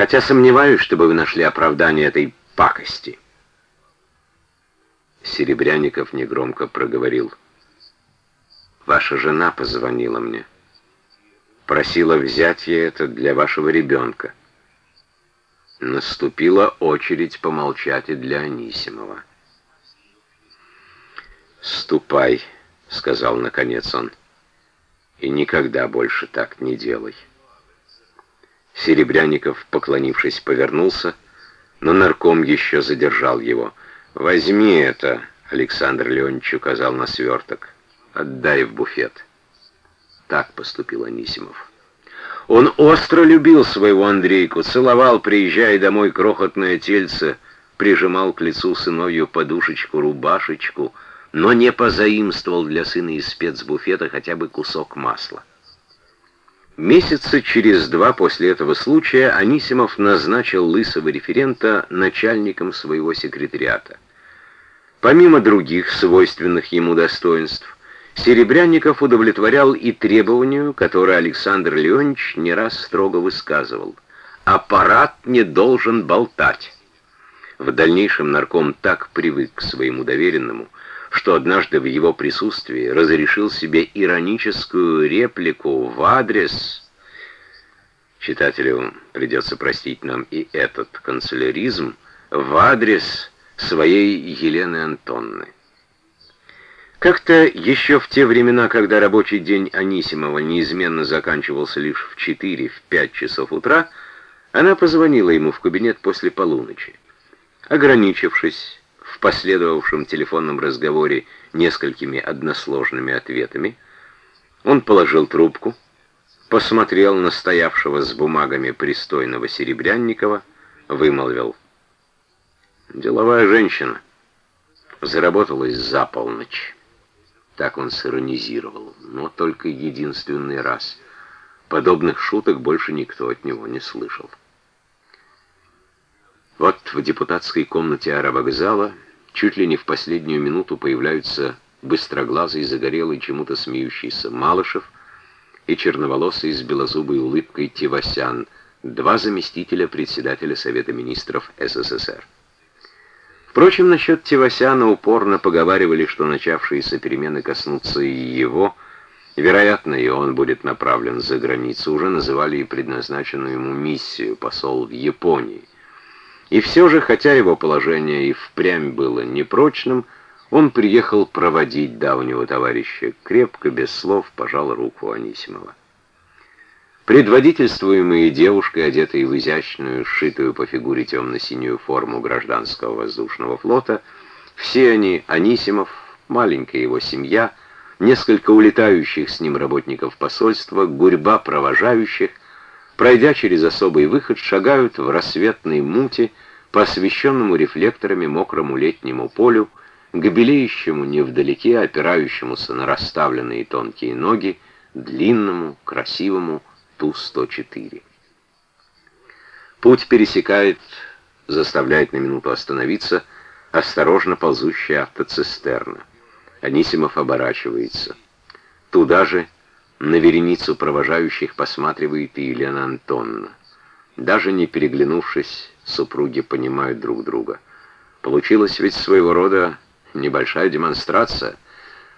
Хотя сомневаюсь, чтобы вы нашли оправдание этой пакости. Серебряников негромко проговорил. Ваша жена позвонила мне. Просила взять ей это для вашего ребенка. Наступила очередь помолчать и для Анисимова. «Ступай», — сказал наконец он, — «и никогда больше так не делай». Серебряников, поклонившись, повернулся, но нарком еще задержал его. «Возьми это», — Александр Леонидович указал на сверток. «Отдай в буфет». Так поступил Анисимов. Он остро любил своего Андрейку, целовал, приезжая домой, крохотное тельце, прижимал к лицу сыновью подушечку, рубашечку — но не позаимствовал для сына из спецбуфета хотя бы кусок масла. Месяца через два после этого случая Анисимов назначил лысого референта начальником своего секретариата. Помимо других свойственных ему достоинств, Серебрянников удовлетворял и требованию, которое Александр Леонидович не раз строго высказывал. «Аппарат не должен болтать». В дальнейшем нарком так привык к своему доверенному, что однажды в его присутствии разрешил себе ироническую реплику в адрес... Читателю придется простить нам и этот канцеляризм в адрес своей Елены Антонны. Как-то еще в те времена, когда рабочий день Анисимова неизменно заканчивался лишь в 4-5 часов утра, она позвонила ему в кабинет после полуночи. Ограничившись в последовавшем телефонном разговоре несколькими односложными ответами, он положил трубку, посмотрел на стоявшего с бумагами пристойного Серебрянникова, вымолвил. «Деловая женщина. Заработалась за полночь». Так он сиронизировал, но только единственный раз. Подобных шуток больше никто от него не слышал. Вот в депутатской комнате аэровокзала чуть ли не в последнюю минуту появляются быстроглазый, загорелый, чему-то смеющийся Малышев и черноволосый с белозубой улыбкой Тивасян, два заместителя председателя Совета министров СССР. Впрочем, насчет Тивасяна упорно поговаривали, что начавшиеся перемены коснутся и его, вероятно, и он будет направлен за границу, уже называли и предназначенную ему миссию посол в Японии. И все же, хотя его положение и впрямь было непрочным, он приехал проводить давнего товарища, крепко, без слов, пожал руку Анисимова. Предводительствуемые девушкой, одетой в изящную, сшитую по фигуре темно-синюю форму гражданского воздушного флота, все они, Анисимов, маленькая его семья, несколько улетающих с ним работников посольства, гурьба провожающих, пройдя через особый выход, шагают в рассветной муте по освещенному рефлекторами мокрому летнему полю, к белеющему невдалеке, опирающемуся на расставленные тонкие ноги, длинному, красивому Ту-104. Путь пересекает, заставляет на минуту остановиться, осторожно ползущая автоцистерна. Анисимов оборачивается. Туда же на вереницу провожающих посматривает и Елена Антонна. Даже не переглянувшись, супруги понимают друг друга. Получилась ведь своего рода небольшая демонстрация.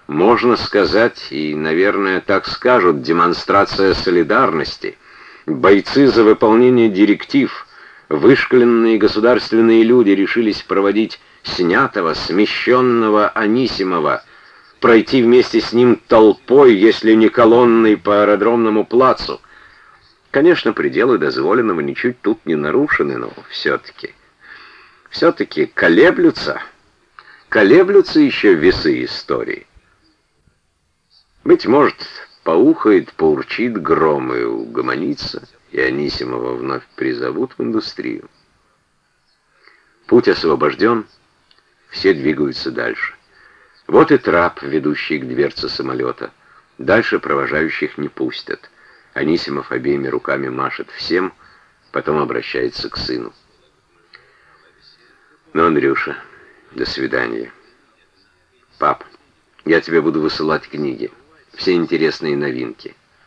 Можно сказать, и, наверное, так скажут, демонстрация солидарности. Бойцы за выполнение директив, вышкаленные государственные люди решились проводить снятого, смещенного Анисимова, пройти вместе с ним толпой, если не колонной по аэродромному плацу. Конечно, пределы дозволенного ничуть тут не нарушены, но все-таки... Все-таки колеблются, колеблются еще весы истории. Быть может, поухает, поурчит гром и угомонится, и Анисимова вновь призовут в индустрию. Путь освобожден, все двигаются дальше. Вот и трап, ведущий к дверце самолета. Дальше провожающих не пустят. Анисимов обеими руками машет всем, потом обращается к сыну. «Ну, Андрюша, до свидания. Пап, я тебе буду высылать книги, все интересные новинки».